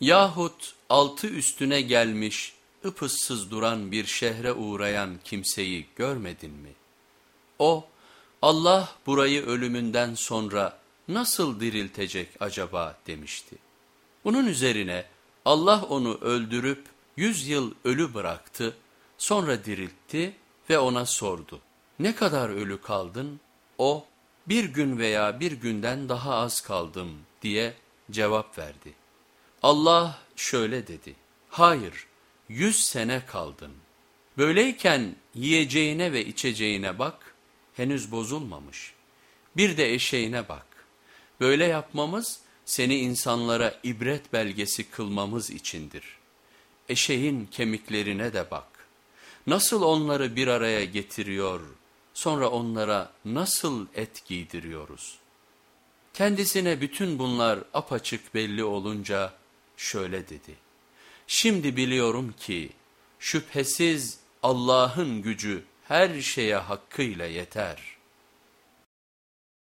Yahut altı üstüne gelmiş ıpıssız duran bir şehre uğrayan kimseyi görmedin mi? O Allah burayı ölümünden sonra nasıl diriltecek acaba demişti. Bunun üzerine Allah onu öldürüp yüz yıl ölü bıraktı, sonra diriltti ve ona sordu. Ne kadar ölü kaldın? O bir gün veya bir günden daha az kaldım diye cevap verdi. Allah şöyle dedi, hayır yüz sene kaldın. Böyleyken yiyeceğine ve içeceğine bak, henüz bozulmamış. Bir de eşeğine bak. Böyle yapmamız seni insanlara ibret belgesi kılmamız içindir. Eşeğin kemiklerine de bak. Nasıl onları bir araya getiriyor, sonra onlara nasıl et giydiriyoruz? Kendisine bütün bunlar apaçık belli olunca şöyle dedi. Şimdi biliyorum ki şüphesiz Allah'ın gücü her şeye hakkıyla yeter.''